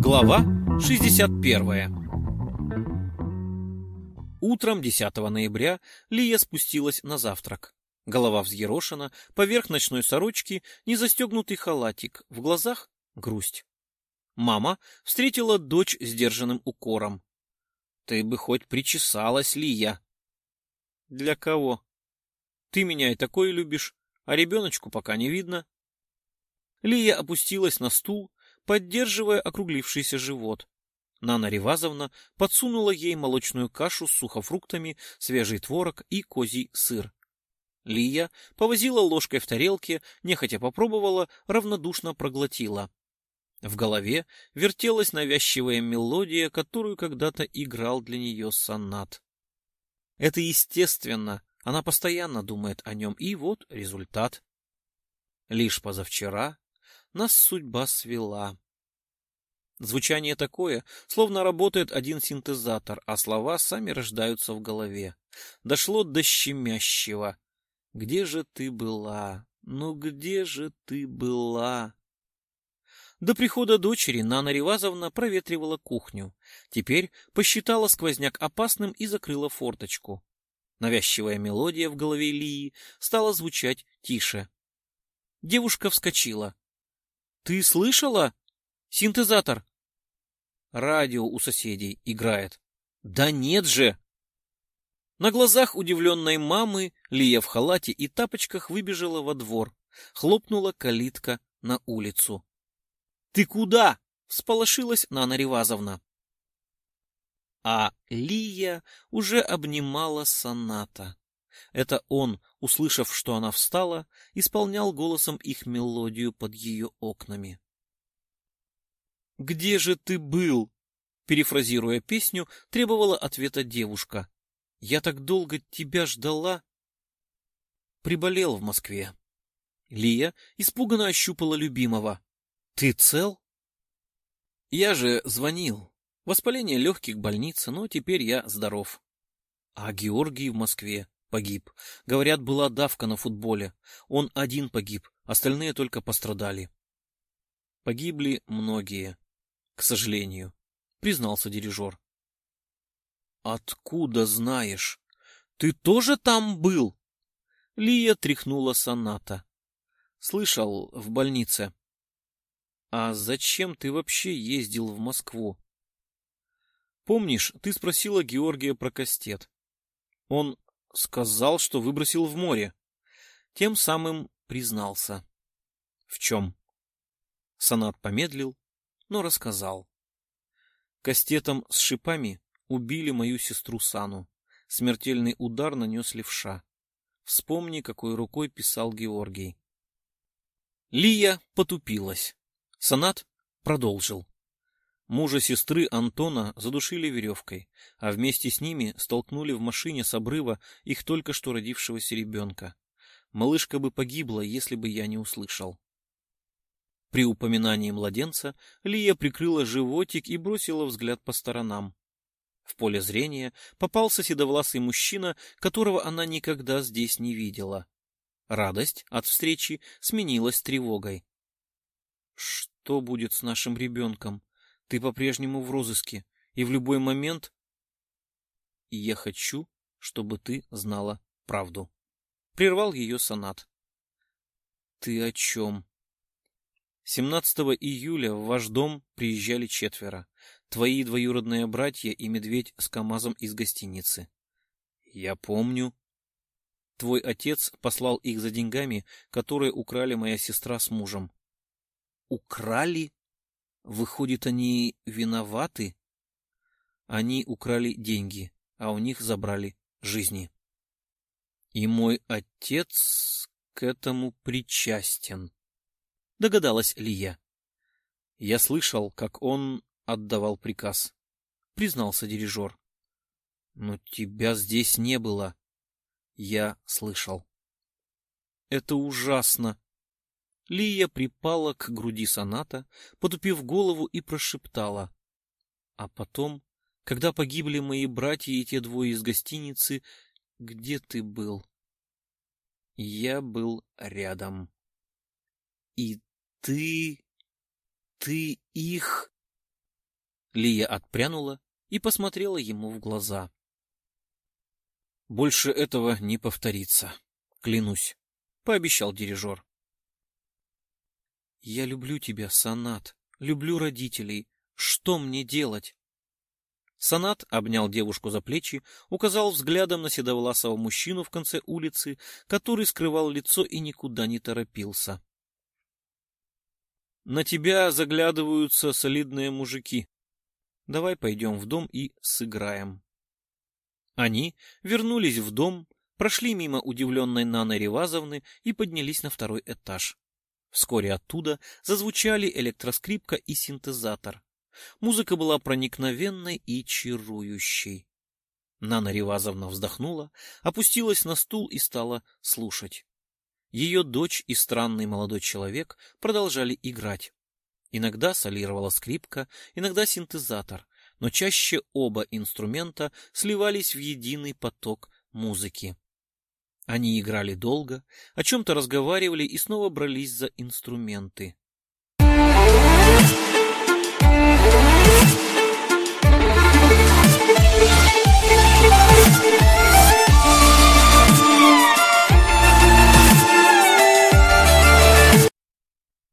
Глава 61 Утром 10 ноября Лия спустилась на завтрак. Голова взъерошена, поверх ночной сорочки незастегнутый халатик, в глазах грусть. Мама встретила дочь сдержанным укором. — Ты бы хоть причесалась, Лия. — Для кого? Ты меня и такое любишь, а ребеночку пока не видно. Лия опустилась на стул, поддерживая округлившийся живот. Нана Ревазовна подсунула ей молочную кашу с сухофруктами, свежий творог и козий сыр. Лия повозила ложкой в тарелке, нехотя попробовала, равнодушно проглотила. В голове вертелась навязчивая мелодия, которую когда-то играл для нее сонат. Это естественно, она постоянно думает о нем, и вот результат. Лишь позавчера нас судьба свела. Звучание такое, словно работает один синтезатор, а слова сами рождаются в голове. Дошло до щемящего. Где же ты была? Ну где же ты была? До прихода дочери Нана Ревазовна проветривала кухню. Теперь посчитала сквозняк опасным и закрыла форточку. Навязчивая мелодия в голове Лии стала звучать тише. Девушка вскочила. — Ты слышала? Синтезатор. Радио у соседей играет. Да нет же! На глазах удивленной мамы Лия в халате и тапочках выбежала во двор. Хлопнула калитка на улицу. — Ты куда? — всполошилась Нана Ревазовна. А Лия уже обнимала соната. Это он, услышав, что она встала, исполнял голосом их мелодию под ее окнами. «Где же ты был?» Перефразируя песню, требовала ответа девушка. «Я так долго тебя ждала». Приболел в Москве. Лия испуганно ощупала любимого. «Ты цел?» «Я же звонил. Воспаление легких больницы, но теперь я здоров». А Георгий в Москве погиб. Говорят, была давка на футболе. Он один погиб, остальные только пострадали. Погибли многие к сожалению, признался дирижер. Откуда знаешь? Ты тоже там был? Лия тряхнула соната. Слышал, в больнице. А зачем ты вообще ездил в Москву? Помнишь, ты спросила Георгия про кастет. Он сказал, что выбросил в море. Тем самым признался. В чем? Сонат помедлил, но рассказал. Кастетом с шипами убили мою сестру Сану. Смертельный удар нанес левша. Вспомни, какой рукой писал Георгий. Лия потупилась. Сонат продолжил. Мужа сестры Антона задушили веревкой, а вместе с ними столкнули в машине с обрыва их только что родившегося ребенка. Малышка бы погибла, если бы я не услышал. При упоминании младенца Лия прикрыла животик и бросила взгляд по сторонам. В поле зрения попался седовласый мужчина, которого она никогда здесь не видела. Радость от встречи сменилась тревогой. — Что будет с нашим ребенком? Ты по-прежнему в розыске, и в любой момент... — Я хочу, чтобы ты знала правду. Прервал ее сонат. — Ты о чем? 17 июля в ваш дом приезжали четверо. Твои двоюродные братья и медведь с КамАЗом из гостиницы. Я помню. Твой отец послал их за деньгами, которые украли моя сестра с мужем. Украли? Выходит, они виноваты? Они украли деньги, а у них забрали жизни. И мой отец к этому причастен догадалась Лия. Я слышал, как он отдавал приказ, признался дирижер. Но тебя здесь не было. Я слышал. Это ужасно. Лия припала к груди соната, потупив голову и прошептала. А потом, когда погибли мои братья и те двое из гостиницы, где ты был? Я был рядом. И ты... ты их... Лия отпрянула и посмотрела ему в глаза. Больше этого не повторится, клянусь, пообещал дирижер. Я люблю тебя, Санат, люблю родителей. Что мне делать? Санат обнял девушку за плечи, указал взглядом на седовласого мужчину в конце улицы, который скрывал лицо и никуда не торопился. На тебя заглядываются солидные мужики. Давай пойдем в дом и сыграем. Они вернулись в дом, прошли мимо удивленной Наны Ревазовны и поднялись на второй этаж. Вскоре оттуда зазвучали электроскрипка и синтезатор. Музыка была проникновенной и чарующей. Нана Ревазовна вздохнула, опустилась на стул и стала слушать. Ее дочь и странный молодой человек продолжали играть. Иногда солировала скрипка, иногда синтезатор, но чаще оба инструмента сливались в единый поток музыки. Они играли долго, о чем-то разговаривали и снова брались за инструменты.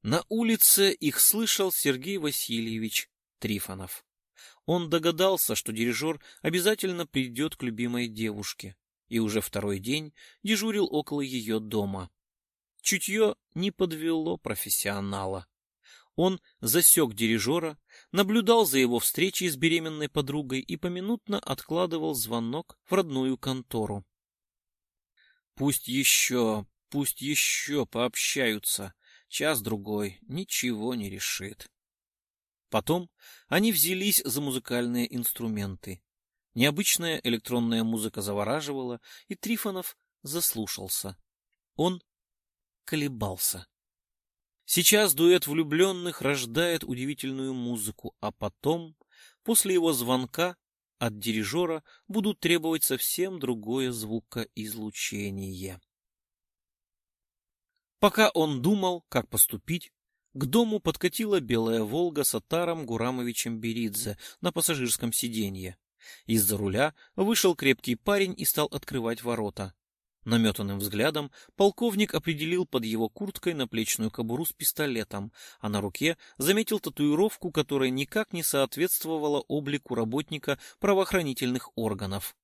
На улице их слышал Сергей Васильевич Трифонов. Он догадался, что дирижер обязательно придет к любимой девушке и уже второй день дежурил около ее дома. Чутье не подвело профессионала. Он засек дирижера, наблюдал за его встречей с беременной подругой и поминутно откладывал звонок в родную контору. Пусть еще, пусть еще пообщаются, час-другой ничего не решит. Потом они взялись за музыкальные инструменты. Необычная электронная музыка завораживала, и Трифонов заслушался. Он колебался. Сейчас дуэт влюбленных рождает удивительную музыку, а потом, после его звонка, от дирижера будут требовать совсем другое звукоизлучение. Пока он думал, как поступить, к дому подкатила белая «Волга» с Атаром Гурамовичем Беридзе на пассажирском сиденье. Из-за руля вышел крепкий парень и стал открывать ворота. Наметанным взглядом полковник определил под его курткой наплечную кобуру с пистолетом, а на руке заметил татуировку, которая никак не соответствовала облику работника правоохранительных органов.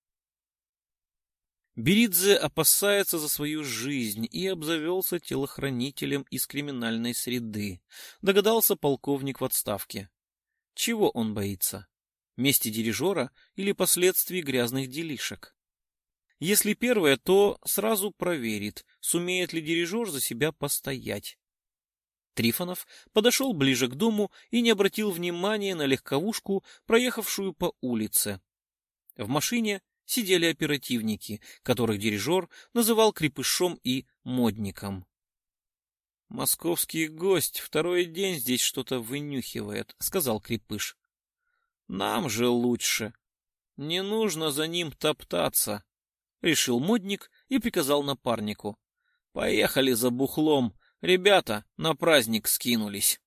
Беридзе опасается за свою жизнь и обзавелся телохранителем из криминальной среды, догадался полковник в отставке. Чего он боится? Мести дирижера или последствий грязных делишек. Если первое, то сразу проверит, сумеет ли дирижер за себя постоять. Трифонов подошел ближе к дому и не обратил внимания на легковушку, проехавшую по улице. В машине сидели оперативники, которых дирижер называл крепышом и модником. «Московский гость второй день здесь что-то вынюхивает», — сказал крепыш. Нам же лучше. Не нужно за ним топтаться, — решил модник и приказал напарнику. Поехали за бухлом. Ребята на праздник скинулись.